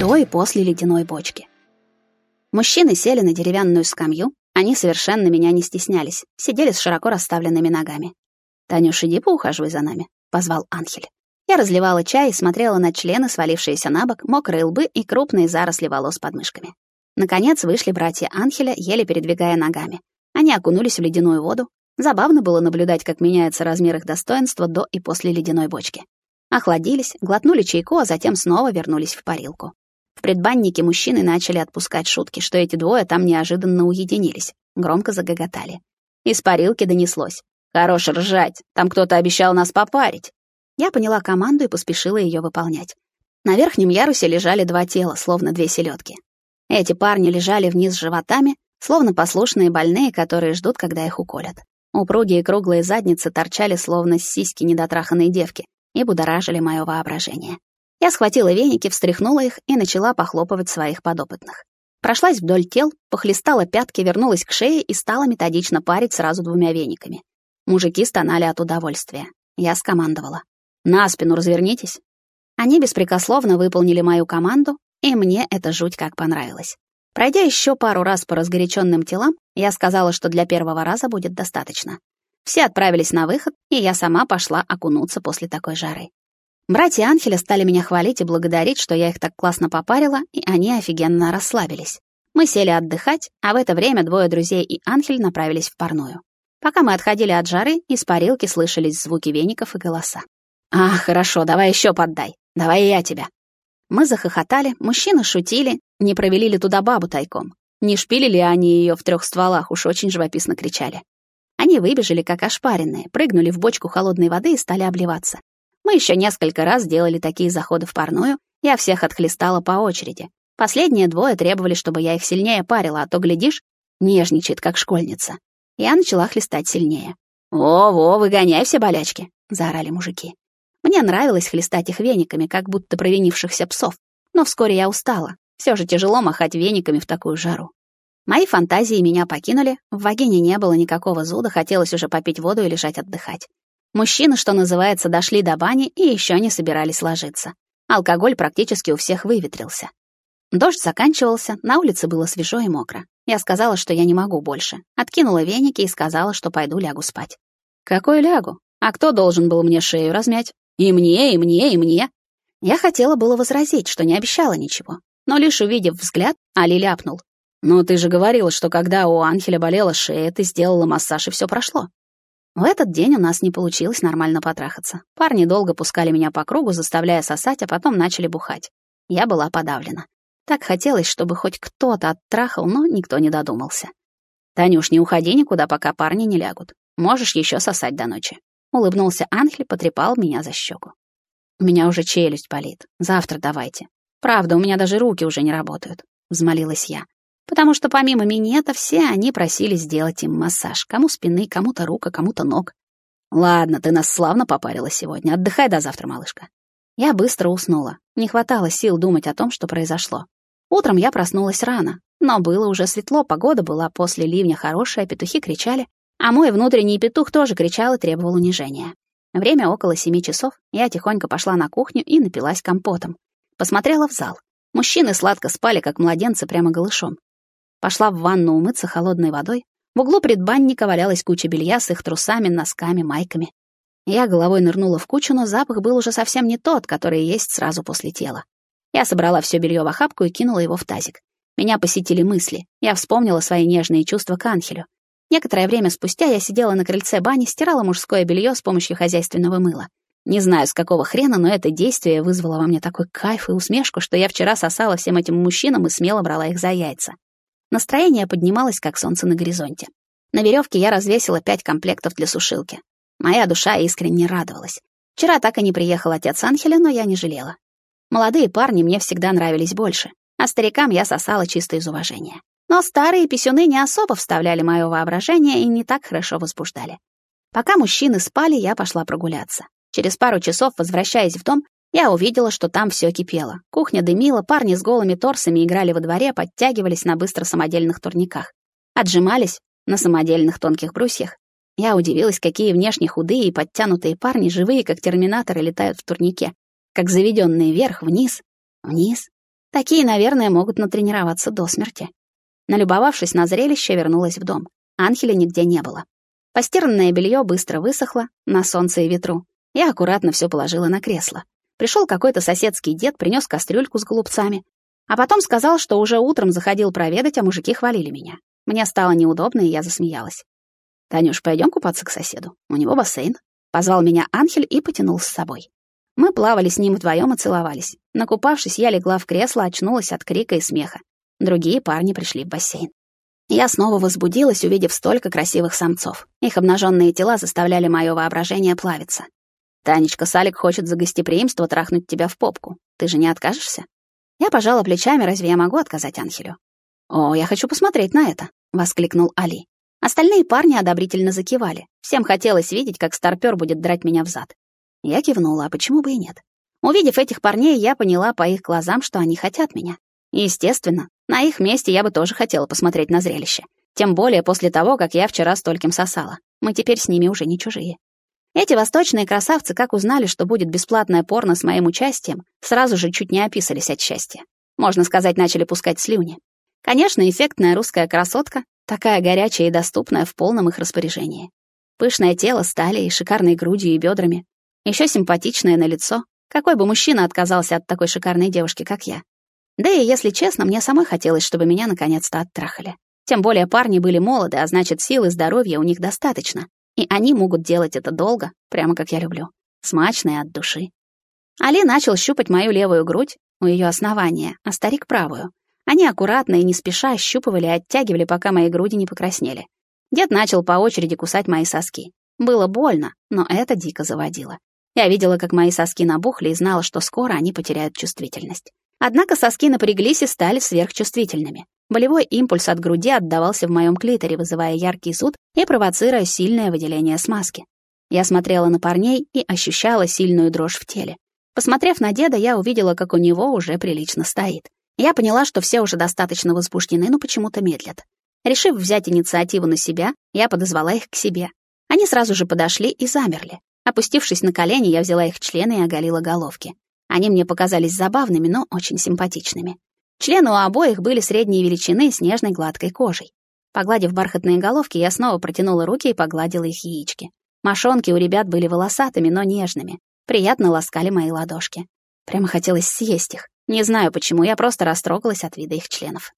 До и после ледяной бочки. Мужчины сели на деревянную скамью, они совершенно меня не стеснялись, сидели с широко расставленными ногами. «Танюш, иди поухаживай за нами», — позвал Анхель. Я разливала чай и смотрела на члены, свалившиеся на бок, мокрые лбы и крупные заросли волос под мышками. Наконец вышли братья Анхеля, еле передвигая ногами. Они окунулись в ледяную воду. Забавно было наблюдать, как меняется размер их достоинства до и после ледяной бочки. Охладились, глотнули чайку, а затем снова вернулись в парилку. Предбаннике мужчины начали отпускать шутки, что эти двое там неожиданно уединились. Громко загоготали. Из парилки донеслось. «Хорош ржать, там кто-то обещал нас попарить». Я поняла команду и поспешила ее выполнять. На верхнем ярусе лежали два тела, словно две селедки. Эти парни лежали вниз животами, словно послушные больные, которые ждут, когда их уколят. Упругие круглые задницы торчали, словно сиськи недотраханной девки, и будоражили мое воображение. Я схватила веники, встряхнула их и начала похлопывать своих подопытных. Прошлась вдоль тел, похлестала пятки, вернулась к шее и стала методично парить сразу двумя вениками. Мужики стонали от удовольствия. Я скомандовала. «На спину развернитесь». Они беспрекословно выполнили мою команду, и мне это жуть как понравилось. Пройдя еще пару раз по разгоряченным телам, я сказала, что для первого раза будет достаточно. Все отправились на выход, и я сама пошла окунуться после такой жары. Братья Анхеля стали меня хвалить и благодарить, что я их так классно попарила, и они офигенно расслабились. Мы сели отдыхать, а в это время двое друзей и Анхель направились в парную. Пока мы отходили от жары, из парилки слышались звуки веников и голоса. «А, хорошо, давай еще поддай. Давай я тебя». Мы захохотали, мужчины шутили, не провели ли туда бабу тайком. Не шпилили они ее в трех стволах, уж очень живописно кричали. Они выбежали, как ошпаренные, прыгнули в бочку холодной воды и стали обливаться. Мы еще несколько раз делали такие заходы в парную, я всех отхлестала по очереди. Последние двое требовали, чтобы я их сильнее парила, а то, глядишь, нежничает, как школьница. Я начала хлестать сильнее. «Во-во, выгоняй все болячки!» — заорали мужики. Мне нравилось хлестать их вениками, как будто провинившихся псов. Но вскоре я устала. Все же тяжело махать вениками в такую жару. Мои фантазии меня покинули, в вагине не было никакого зуда, хотелось уже попить воду и лежать отдыхать. Мужчины, что называется, дошли до бани и еще не собирались ложиться. Алкоголь практически у всех выветрился. Дождь заканчивался, на улице было свежо и мокро. Я сказала, что я не могу больше. Откинула веники и сказала, что пойду лягу спать. «Какой лягу? А кто должен был мне шею размять? И мне, и мне, и мне?» Я хотела было возразить, что не обещала ничего. Но лишь увидев взгляд, Али ляпнул. «Но ты же говорила, что когда у Анхеля болела шея, ты сделала массаж, и все прошло». В этот день у нас не получилось нормально потрахаться. Парни долго пускали меня по кругу, заставляя сосать, а потом начали бухать. Я была подавлена. Так хотелось, чтобы хоть кто-то оттрахал, но никто не додумался. «Танюш, не уходи никуда, пока парни не лягут. Можешь еще сосать до ночи». Улыбнулся Анхель, потрепал меня за щеку. «У меня уже челюсть болит. Завтра давайте. Правда, у меня даже руки уже не работают», — взмолилась я потому что помимо минета все они просили сделать им массаж. Кому спины, кому-то рук, а кому-то ног. «Ладно, ты нас славно попарила сегодня. Отдыхай до завтра, малышка». Я быстро уснула. Не хватало сил думать о том, что произошло. Утром я проснулась рано, но было уже светло, погода была после ливня хорошая, петухи кричали, а мой внутренний петух тоже кричал и требовал унижения. Время около семи часов, я тихонько пошла на кухню и напилась компотом. Посмотрела в зал. Мужчины сладко спали, как младенцы, прямо голышом. Пошла в ванну умыться холодной водой. В углу предбанника валялась куча белья с их трусами, носками, майками. Я головой нырнула в кучу, но запах был уже совсем не тот, который есть сразу после тела. Я собрала все белье в охапку и кинула его в тазик. Меня посетили мысли. Я вспомнила свои нежные чувства к Анхелю. Некоторое время спустя я сидела на крыльце бани, стирала мужское белье с помощью хозяйственного мыла. Не знаю, с какого хрена, но это действие вызвало во мне такой кайф и усмешку, что я вчера сосала всем этим мужчинам и смело брала их за яйца. Настроение поднималось, как солнце на горизонте. На веревке я развесила пять комплектов для сушилки. Моя душа искренне радовалась. Вчера так и не приехал отец Анхеля, но я не жалела. Молодые парни мне всегда нравились больше, а старикам я сосала чисто из уважения. Но старые писюны не особо вставляли мое воображение и не так хорошо возбуждали. Пока мужчины спали, я пошла прогуляться. Через пару часов, возвращаясь в дом, я увидела, что там все кипело. Кухня дымила, парни с голыми торсами играли во дворе, подтягивались на быстро самодельных турниках. Отжимались на самодельных тонких брусьях. Я удивилась, какие внешне худые и подтянутые парни, живые, как терминаторы, летают в турнике. Как заведенные вверх, вниз, вниз. Такие, наверное, могут натренироваться до смерти. Налюбовавшись на зрелище, вернулась в дом. Анхеля нигде не было. Постиранное белье быстро высохло на солнце и ветру. Я аккуратно все положила на кресло. Пришел какой-то соседский дед, принес кастрюльку с голубцами. А потом сказал, что уже утром заходил проведать, а мужики хвалили меня. Мне стало неудобно, и я засмеялась. «Танюш, пойдем купаться к соседу. У него бассейн». Позвал меня Анхель и потянул с собой. Мы плавали с ним вдвоем и целовались. Накупавшись, я легла в кресло, очнулась от крика и смеха. Другие парни пришли в бассейн. Я снова возбудилась, увидев столько красивых самцов. Их обнаженные тела заставляли мое воображение плавиться. «Танечка, Салик хочет за гостеприимство трахнуть тебя в попку. Ты же не откажешься?» Я пожала плечами, разве я могу отказать Анхелю? «О, я хочу посмотреть на это», — воскликнул Али. Остальные парни одобрительно закивали. Всем хотелось видеть, как старпёр будет драть меня взад. Я кивнула, а почему бы и нет? Увидев этих парней, я поняла по их глазам, что они хотят меня. Естественно, на их месте я бы тоже хотела посмотреть на зрелище. Тем более после того, как я вчера стольким сосала. Мы теперь с ними уже не чужие. Эти восточные красавцы, как узнали, что будет бесплатное порно с моим участием, сразу же чуть не описались от счастья. Можно сказать, начали пускать слюни. Конечно, эффектная русская красотка, такая горячая и доступная в полном их распоряжении. Пышное тело с талией, шикарной грудью и бедрами, еще симпатичное на лицо. Какой бы мужчина отказался от такой шикарной девушки, как я? Да и, если честно, мне самой хотелось, чтобы меня наконец-то оттрахали. Тем более парни были молоды, а значит, сил и здоровья у них достаточно. И они могут делать это долго, прямо как я люблю. Смачно и от души. Али начал щупать мою левую грудь у ее основания, а старик — правую. Они аккуратно и не спеша ощупывали и оттягивали, пока мои груди не покраснели. Дед начал по очереди кусать мои соски. Было больно, но это дико заводило. Я видела, как мои соски набухли и знала, что скоро они потеряют чувствительность. Однако соски напряглись и стали сверхчувствительными. Болевой импульс от груди отдавался в моем клиторе, вызывая яркий зуд и провоцируя сильное выделение смазки. Я смотрела на парней и ощущала сильную дрожь в теле. Посмотрев на деда, я увидела, как у него уже прилично стоит. Я поняла, что все уже достаточно возбуждены, но почему-то медлят. Решив взять инициативу на себя, я подозвала их к себе. Они сразу же подошли и замерли. Опустившись на колени, я взяла их члены и оголила головки. Они мне показались забавными, но очень симпатичными. Члены у обоих были средней величины с нежной гладкой кожей. Погладив бархатные головки, я снова протянула руки и погладила их яички. Мошонки у ребят были волосатыми, но нежными. Приятно ласкали мои ладошки. Прямо хотелось съесть их. Не знаю почему, я просто растрогалась от вида их членов.